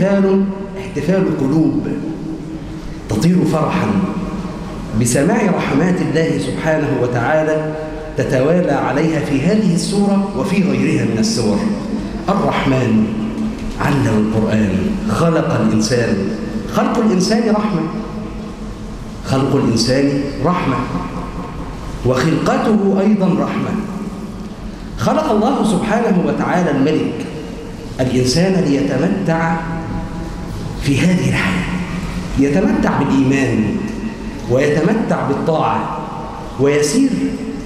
احتفال احتفال قلوب تطير فرحا بسماع رحمات الله سبحانه وتعالى تتوالى عليها في هذه السورة وفي غيرها من السور. الرحمن علم القرآن خلق الإنسان. خلق الإنسان رحمة. خلق الإنسان رحمة. وخلقته أيضا رحمة. خلق الله سبحانه وتعالى الملك. الإنسان ليتمتع في هذه الحياة. يتمتع بالإيمان ويتمتع بالطاعة ويسير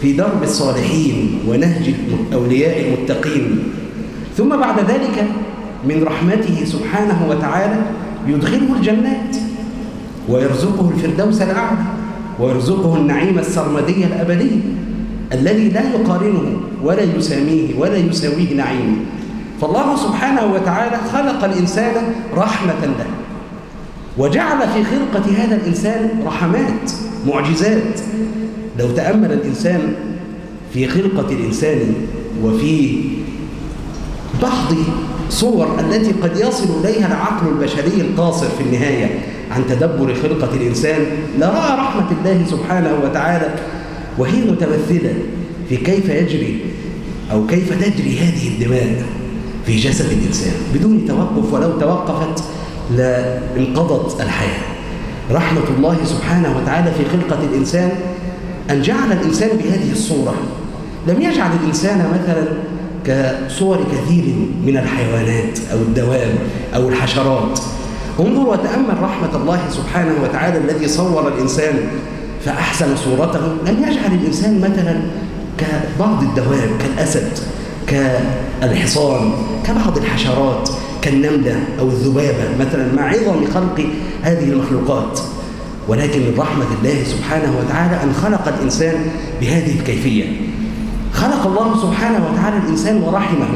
في درب الصالحين ونهج الأولياء المتقين. ثم بعد ذلك من رحمته سبحانه وتعالى يدخله الجنات ويرزقه الفردوس الأعلى ويرزقه النعيم السرمدي الأبدي الذي لا يقارنه ولا يساميه ولا يساويه نعيم فالله سبحانه وتعالى خلق الإنسان رحمة له وجعل في خلقة هذا الإنسان رحمات معجزات. لو تأمل الإنسان في خلقة الإنسان وفي بعض صور التي قد يصل إليها العقل البشري القاصر في النهاية عن تدبر خلقة الإنسان لرأى رحمة الله سبحانه وتعالى وهي متمثلة في كيف يجري أو كيف تجري هذه الدماء. في جسد الإنسان بدون توقف ولو توقفت لانقضت الحياة. رحمة الله سبحانه وتعالى في خلقة الإنسان أن جعل الإنسان بهذه الصورة. لم يجعل الإنسان مثلا كصور كثير من الحيوانات أو الدواب أو الحشرات. انظر وتأمل رحمة الله سبحانه وتعالى الذي صور الإنسان فأحسن صورته. لم يجعل الإنسان مثلا كبعض الدواب كالأسد. كالحصان كبعض الحشرات كالنملة أو الذبابة. مثلا مع عظم خلق هذه المخلوقات. ولكن من رحمة الله سبحانه وتعالى أن خلق الإنسان بهذه الكيفية. خلق الله سبحانه وتعالى الإنسان ورحمه.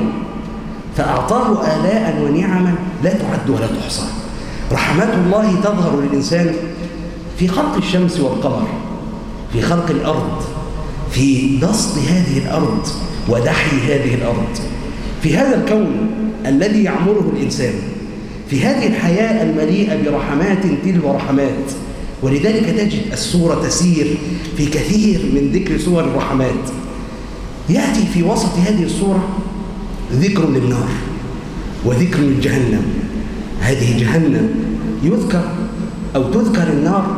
فأعطاه آلاء ونعما لا تعد ولا تحصى. رحمات الله تظهر للإنسان في خلق الشمس والقمر في خلق الأرض في بسط هذه الأرض. ودحي هذه الأرض. في هذا الكون الذي يعمره الإنسان في هذه الحياة المليئة برحمات تلو رحمات ولذلك تجد السورة تسير في كثير من ذكر سور الرحمات. يأتي في وسط هذه السورة ذكر للنار وذكر للجهنم. هذه جهنم يذكر أو تذكر النار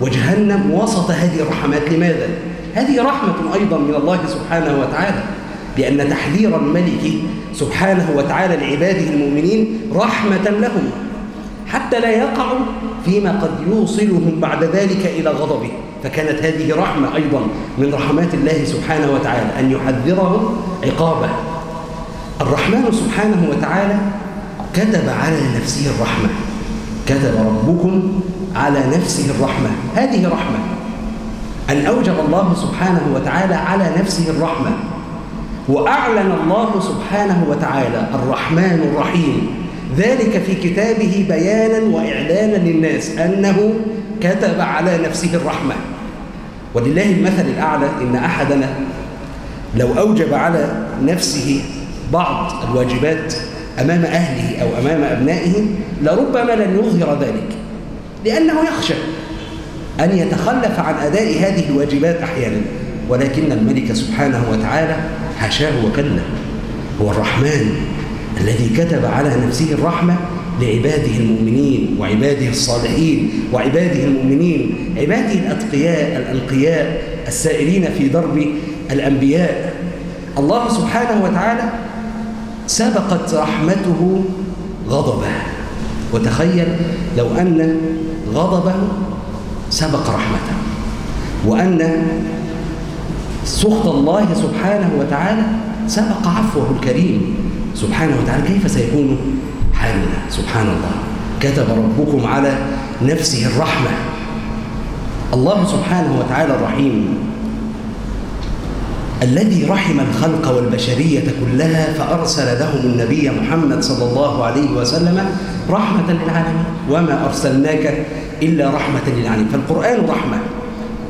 وجهنم وسط هذه الرحمات. لماذا؟ هذه رحمة أيضا من الله سبحانه وتعالى. لأن تحذير الملك سبحانه وتعالى لعباده المؤمنين رحمة لهم حتى لا يقعوا فيما قد يوصلهم بعد ذلك إلى غضبه. فكانت هذه رحمة أيضا من رحمات الله سبحانه وتعالى أن يحذرهم عقابه. الرحمن سبحانه وتعالى كتب على نفسه الرحمة. كتب ربكم على نفسه الرحمة. هذه رحمة. أن أوجب الله سبحانه وتعالى على نفسه الرحمة. وأعلن الله سبحانه وتعالى الرحمن الرحيم ذلك في كتابه بيانا وإعلانا للناس أنه كتب على نفسه الرحمة. ولله المثل الأعلى إن أحدنا لو أوجب على نفسه بعض الواجبات أمام أهله أو أمام أبنائه لربما لن يظهر ذلك لأنه يخشى أن يتخلف عن أداء هذه الواجبات أحيانا. ولكن الملك سبحانه وتعالى حاشاه وكلا. هو الرحمن الذي كتب على نفسه الرحمة لعباده المؤمنين وعباده الصالحين وعباده المؤمنين عباده الأتقياء الأنقياء السائرين في درب الأنبياء. الله سبحانه وتعالى سبقت رحمته غضبه. وتخيل لو أن غضبه سبق رحمته وأن سخط الله سبحانه وتعالى. سبق عفوه الكريم. سبحانه وتعالى كيف سيكون حالنا؟ سبحان الله. كتب ربكم على نفسه الرحمة. الله سبحانه وتعالى الرحيم. الذي رحم الخلق والبشرية كلها فأرسل لهم النبي محمد صلى الله عليه وسلم رحمة للعالمين. وما أرسلناك إلا رحمة للعالمين. فالقرآن رحمة.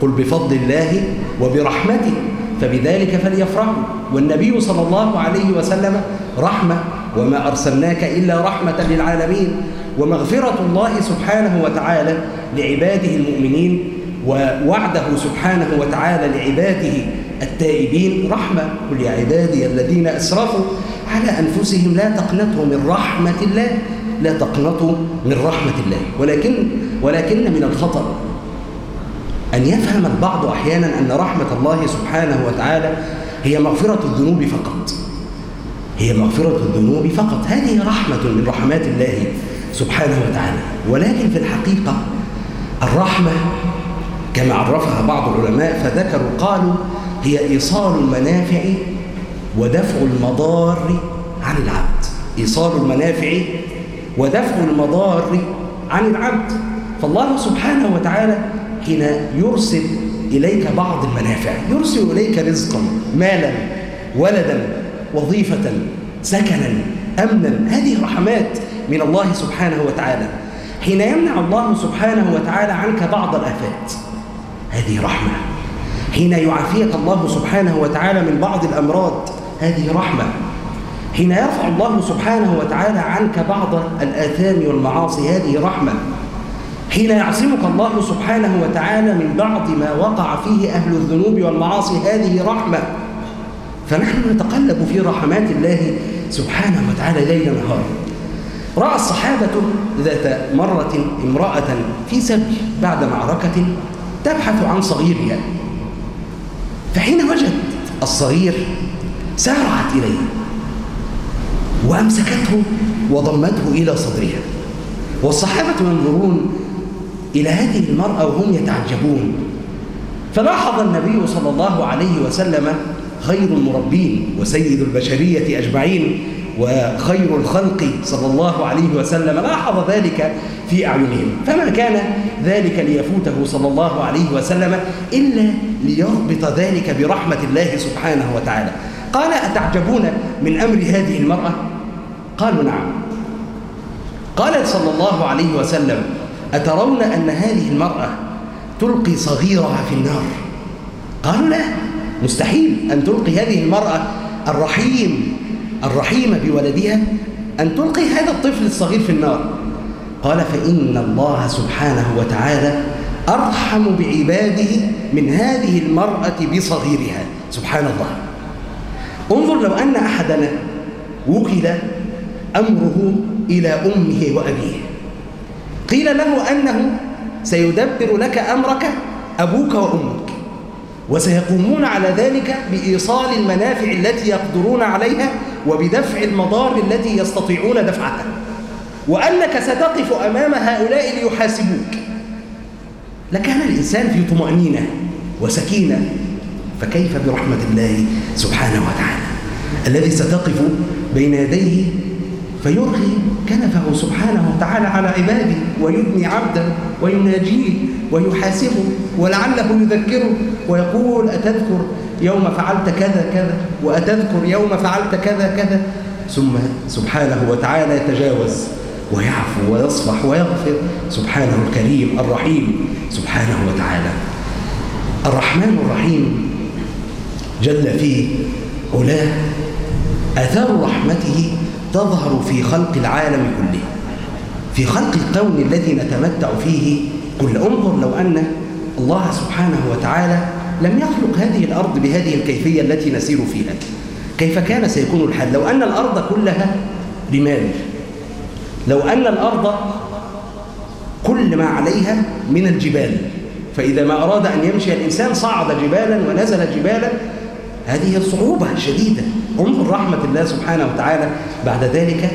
قل بفضل الله وبرحمته فبذلك فليفرحوا. والنبي صلى الله عليه وسلم رحمة وما أرسلناك إلا رحمة للعالمين ومغفرة الله سبحانه وتعالى لعباده المؤمنين ووعده سبحانه وتعالى لعباده التائبين. رحمة قل يا عبادي الذين أسرفوا على أنفسهم لا تقنطوا من رحمة الله لا تقنطوا من رحمة الله. ولكن ولكن من الخطأ أن يفهم البعض أحيانا أن رحمة الله سبحانه وتعالى هي مغفرة الذنوب فقط. هي مغفرة الذنوب فقط. هذه رحمة من رحمات الله سبحانه وتعالى. ولكن في الحقيقة الرحمة كما عرفها بعض العلماء فذكروا قالوا هي إيصال المنافع ودفع المضار عن العبد. إيصال المنافع ودفع المضار عن العبد. فالله سبحانه وتعالى حين يرسل إليك بعض المنافع يرسل إليك رزقا مالا ولدا وظيفة سكنا أمنا هذه رحمات من الله سبحانه وتعالى. حين يمنع الله سبحانه وتعالى عنك بعض الآفات هذه رحمة. حين يعافيك الله سبحانه وتعالى من بعض الأمراض هذه رحمة. حين يرفع الله سبحانه وتعالى عنك بعض الآثام والمعاصي هذه رحمة. حين يعصمك الله سبحانه وتعالى من بعض ما وقع فيه أهل الذنوب والمعاصي هذه رحمة. فنحن نتقلب في رحمات الله سبحانه وتعالى ليل نهار. رأى الصحابة ذات مرة امرأة في سبي بعد معركة تبحث عن صغيرها. فحين وجدت الصغير سارعت إليه وأمسكته وضمته إلى صدرها. والصحابة ينظرون إلى هذه المرأة وهم يتعجبون. فلاحظ النبي صلى الله عليه وسلم خير المربين وسيد البشرية أجمعين وخير الخلق صلى الله عليه وسلم لاحظ ذلك في أعينهم. فما كان ذلك ليفوته صلى الله عليه وسلم إلا ليربط ذلك برحمة الله سبحانه وتعالى. قال أتعجبون من أمر هذه المرأة؟ قالوا نعم. قال صلى الله عليه وسلم أترون أن هذه المرأة تلقي صغيرها في النار؟ قالوا لا مستحيل أن تلقي هذه المرأة الرحيم الرحيمة بولدها أن تلقي هذا الطفل الصغير في النار. قال فإن الله سبحانه وتعالى أرحم بعباده من هذه المرأة بصغيرها. سبحان الله. انظر لو أن أحدنا وكل أمره إلى أمه وأبيه. قيل له أنه سيدبر لك أمرك أبوك وأمك وسيقومون على ذلك بإيصال المنافع التي يقدرون عليها وبدفع المضار التي يستطيعون دفعها وأنك ستقف أمام هؤلاء ليحاسبوك. لكان الإنسان في طمأنينة وسكينة فكيف برحمة الله سبحانه وتعالى؟ الذي ستقف بين يديه فيرخي كنفه سبحانه وتعالى على عباده ويبني عبدا ويناجيه ويحاسبه ولعله يذكره ويقول أتذكر يوم فعلت كذا كذا وأتذكر يوم فعلت كذا كذا ثم سبحانه وتعالى يتجاوز ويعفو ويصفح ويغفر سبحانه الكريم الرحيم سبحانه وتعالى الرحمن الرحيم جل في علاه آثار رحمته تظهر في خلق العالم كله. في خلق الكون الذي نتمتع فيه. كل انظر لو أن الله سبحانه وتعالى لم يخلق هذه الأرض بهذه الكيفية التي نسير فيها. كيف كان سيكون الحال؟ لو أن الأرض كلها رمال. لو أن الأرض كل ما عليها من الجبال. فإذا ما أراد أن يمشي الإنسان صعد جبالا ونزل جبالا هذه صعوبة شديدة. انظر رحمة الله سبحانه وتعالى بعد ذلك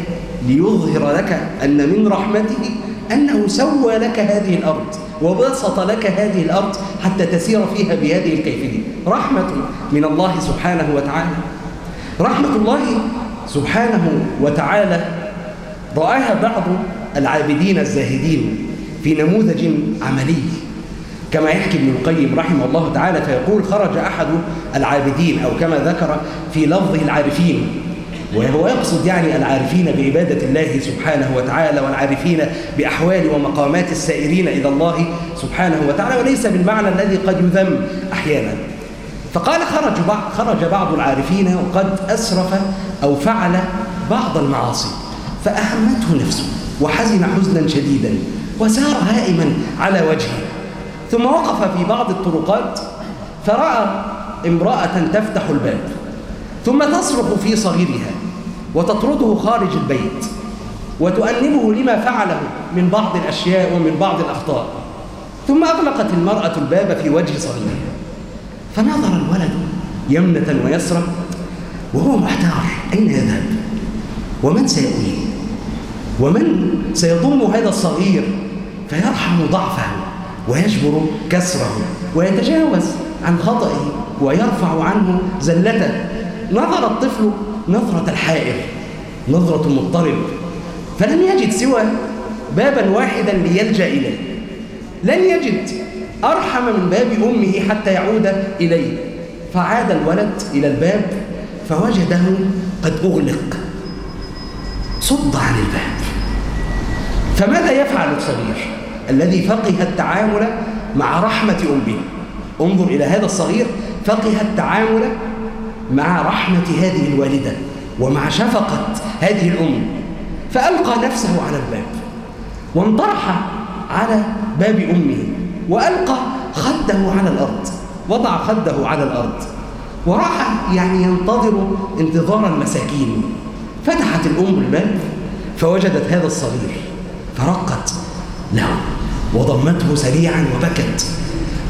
ليظهر لك أن من رحمته أنه سوى لك هذه الأرض وبسط لك هذه الأرض حتى تسير فيها بهذه الكيفية. رحمة من الله سبحانه وتعالى. رحمة الله سبحانه وتعالى رآها بعض العابدين الزاهدين في نموذج عملي. كما يحكي ابن القيم رحمه الله تعالى فيقول خرج أحد العابدين أو كما ذكر في لفظه العارفين. وهو يقصد يعني العارفين بعبادة الله سبحانه وتعالى والعارفين بأحوال ومقامات السائرين إلى الله سبحانه وتعالى وليس بالمعنى الذي قد يذم أحيانا. فقال خرج بعض, خرج بعض العارفين وقد أسرف أو فعل بعض المعاصي فأهمته نفسه وحزن حزنا شديدا وسار هائما على وجهه. ثم وقف في بعض الطرقات فرأى امرأة تفتح الباب ثم تصرخ في صغيرها وتطرده خارج البيت وتؤنبه لما فعله من بعض الأشياء ومن بعض الأخطاء. ثم أغلقت المرأة الباب في وجه صغيرها. فنظر الولد يمنة ويسرى وهو محتار أين يذهب؟ ومن سيؤويه؟ ومن سيضم هذا الصغير فيرحم ضعفه؟ ويجبر كسره ويتجاوز عن خطئه ويرفع عنه زلته. نظر الطفل نظرة الحائر نظرة المضطرب فلم يجد سوى بابا واحدا ليلجأ إليه. لن يجد أرحم من باب أمه حتى يعود إليه. فعاد الولد إلى الباب فوجده قد أغلق. صد عن الباب. فماذا يفعل الصغير؟ الذي فقه التعامل مع رحمة أمه انظر إلى هذا الصغير فقه التعامل مع رحمة هذه الوالدة ومع شفقة هذه الأم. فألقى نفسه على الباب وانطرح على باب أمه وألقى خده على الأرض وضع خده على الأرض وراح يعني ينتظر انتظار المساكين. فتحت الأم الباب فوجدت هذا الصغير فرقت له. وضمته سريعا وبكت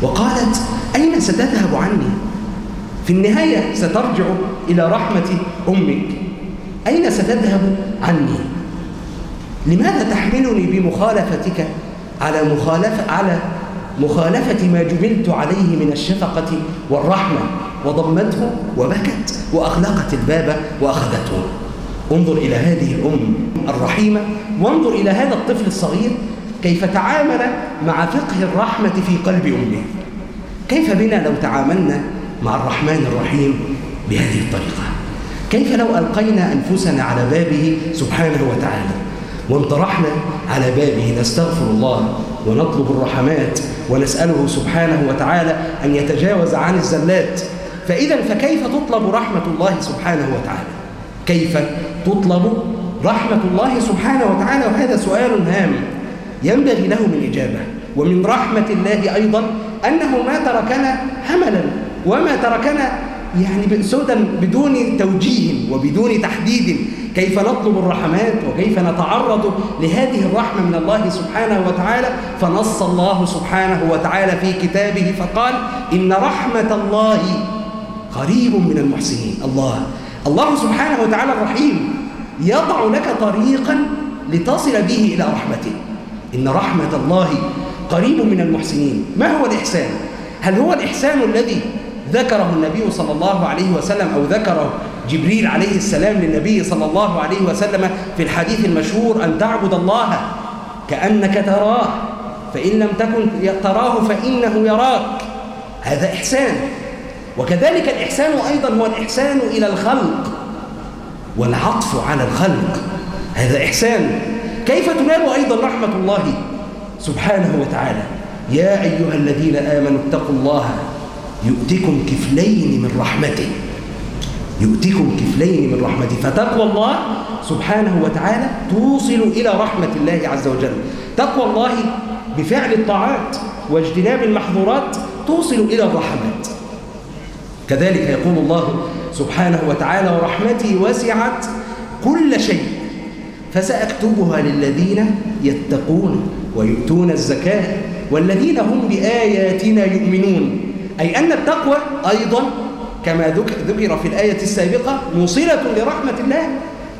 وقالت أين ستذهب عني؟ في النهاية سترجع إلى رحمة أمك أين ستذهب عني؟ لماذا تحملني بمخالفتك على مخالفة على مخالفة ما جبلت عليه من الشفقة والرحمة وضمته وبكت وأغلقت الباب وأخذته انظر إلى هذه الأم الرحيمة وانظر إلى هذا الطفل الصغير كيف تعامل مع فقه الرحمة في قلب أمه؟ كيف بنا لو تعاملنا مع الرحمن الرحيم بهذه الطريقة؟ كيف لو ألقينا أنفسنا على بابه سبحانه وتعالى؟ وانطرحنا على بابه نستغفر الله ونطلب الرحمات ونسأله سبحانه وتعالى أن يتجاوز عن الزلات. فإذا فكيف تطلب رحمة الله سبحانه وتعالى؟ كيف تطلب رحمة الله سبحانه وتعالى؟ وهذا سؤال هام. ينبغي له من إجابة. ومن رحمة الله أيضا أنه ما تركنا هملا وما تركنا يعني سودا بدون توجيه وبدون تحديد كيف نطلب الرحمات وكيف نتعرض لهذه الرحمة من الله سبحانه وتعالى. فنص الله سبحانه وتعالى في كتابه فقال إن رحمة الله قريب من المحسنين. الله الله سبحانه وتعالى الرحيم يضع لك طريقا لتصل به إلى رحمته. إن رحمة الله قريب من المحسنين. ما هو الإحسان؟ هل هو الإحسان الذي ذكره النبي صلى الله عليه وسلم أو ذكره جبريل عليه السلام للنبي صلى الله عليه وسلم في الحديث المشهور أن تعبد الله كأنك تراه فإن لم تكن تراه فإنه يراك. هذا إحسان. وكذلك الإحسان أيضا هو الإحسان إلى الخلق والعطف على الخلق. هذا إحسان. كيف تنال أيضا رحمة الله سبحانه وتعالى؟ يا أيها الذين آمنوا اتقوا الله. يؤتكم كفلين من رحمته. يؤتكم كفلين من رحمته. فتقوى الله سبحانه وتعالى توصل إلى رحمة الله عز وجل. تقوى الله بفعل الطاعات واجتناب المحظورات توصل إلى الرحمات كذلك يقول الله سبحانه وتعالى ورحمتي وسعت كل شيء فسأكتبها للذين يتقون ويؤتون الزكاة والذين هم بآياتنا يؤمنون. أي أن التقوى أيضا كما ذكر في الآية السابقة موصلة لرحمة الله.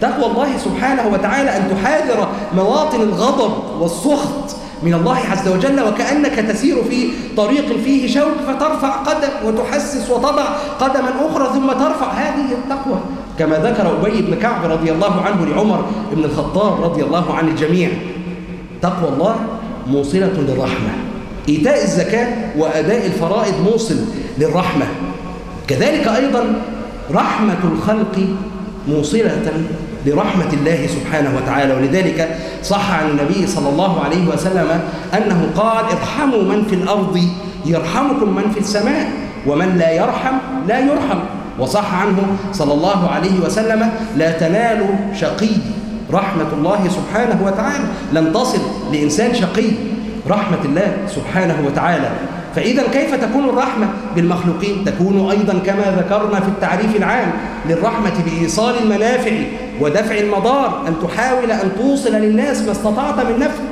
تقوى الله سبحانه وتعالى أن تحاذر مواطن الغضب والسخط من الله عز وجل وكأنك تسير في طريق فيه شوك فترفع قدم وتحسس وتضع قدما أخرى ثم ترفع. هذه التقوى كما ذكر أبي بن كعب رضي الله عنه لعمر بن الخطاب رضي الله عن الجميع. تقوى الله موصلة للرحمة إيتاء الزكاة وأداء الفرائض موصل للرحمة. كذلك أيضا رحمة الخلق موصلة لرحمة الله سبحانه وتعالى. ولذلك صح عن النبي صلى الله عليه وسلم أنه قال ارحموا من في الأرض يرحمكم من في السماء ومن لا يرحم لا يرحم. وصح عنه صلى الله عليه وسلم لا تنال شقي رحمة الله سبحانه وتعالى. لن تصل لإنسان شقي رحمة الله سبحانه وتعالى. فإذا كيف تكون الرحمة بالمخلوقين؟ تكون أيضا كما ذكرنا في التعريف العام للرحمة بإيصال المنافع. ودفع المضار أن تحاول أن توصل للناس ما استطعت من نفع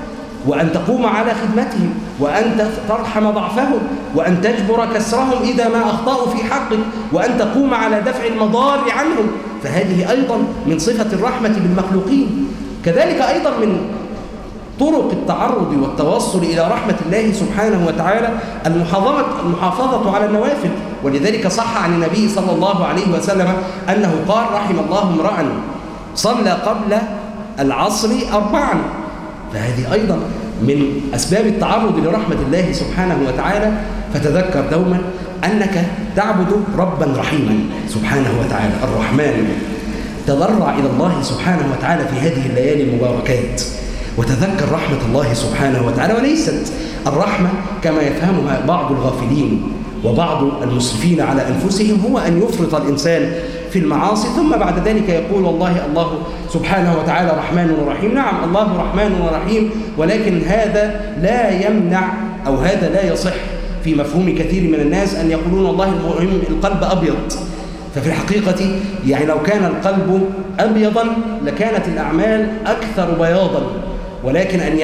وأن تقوم على خدمتهم وأن ترحم ضعفهم وأن تجبر كسرهم إذا ما أخطأوا في حقك وأن تقوم على دفع المضار عنهم. فهذه أيضا من صفة الرحمة بالمخلوقين. كذلك أيضا من طرق التعرض والتوصل إلى رحمة الله سبحانه وتعالى المحافظة, المحافظة على النوافل ولذلك صح عن النبي صلى الله عليه وسلم أنه قال رحم الله امرأ صلى قبل العصر أربعا. فهذه أيضا من أسباب التعرض لرحمة الله سبحانه وتعالى. فتذكر دوما أنك تعبد ربا رحيما سبحانه وتعالى الرحمن. تضرع إلى الله سبحانه وتعالى في هذه الليالي المباركات. وتذكر رحمة الله سبحانه وتعالى وليست الرحمة كما يفهمها بعض الغافلين. وبعض المسرفين على أنفسهم هو أن يفرط الإنسان في المعاصي ثم بعد ذلك يقول والله الله سبحانه وتعالى رحمن ورحيم. نعم الله رحمن ورحيم ولكن هذا لا يمنع أو هذا لا يصح في مفهوم كثير من الناس أن يقولون والله القلب أبيض. ففي الحقيقة يعني لو كان القلب أبيضا لكانت الأعمال أكثر بياضا. ولكن أن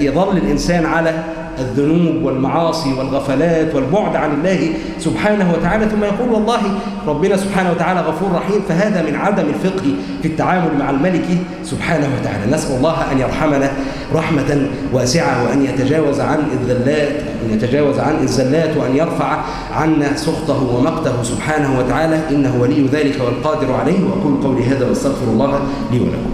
يظل الإنسان على الذنوب والمعاصي والغفلات والبعد عن الله سبحانه وتعالى ثم يقول والله ربنا سبحانه وتعالى غفور رحيم فهذا من عدم الفقه في التعامل مع الملك سبحانه وتعالى. نسأل الله أن يرحمنا رحمة واسعة وأن يتجاوز عن الذلات أن يتجاوز عن الزلات وأن يرفع عنا سخطه ومقته سبحانه وتعالى. إنه ولي ذلك والقادر عليه وأقول قولي هذا واستغفر الله لي ولكم.